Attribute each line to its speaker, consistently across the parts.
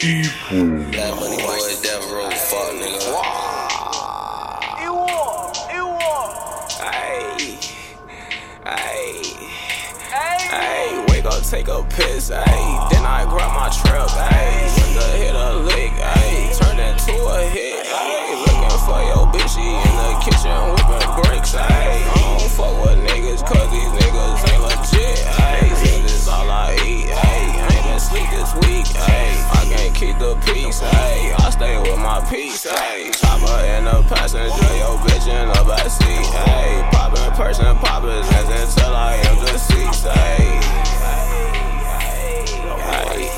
Speaker 1: Tipo.
Speaker 2: That money boy, Death Row, fuck nigga. It war. It war.
Speaker 3: Ayy, ayy, ayy. Wake up, take a piss, ayy. Then I grab my piece, ayy. I stay with my piece, ayy. Chopper in the passenger, your bitch in the backseat, ayy. Poppin' person, poppin' hands until I am deceased, ayy. Ayy.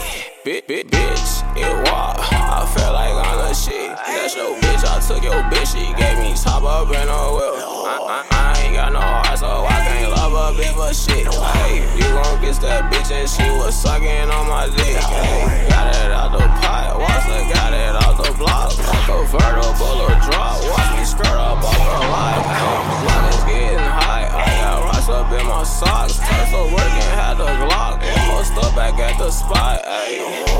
Speaker 3: Bitch, bitch, bitch, it walk. I feel like I'm the shit. That's your bitch. I took your bitch. She gave me top up in a whip. I, I, I ain't got no heart, so I can't love a bitch for shit. Hey, you gon' get that bitch and she was sucking on my dick. Hey, convertible or drop. Watch me skirt up off her life. Blood is getting high. I got rocks up in my socks. First of working, had a Glock. Almost up back at the spot. Ay.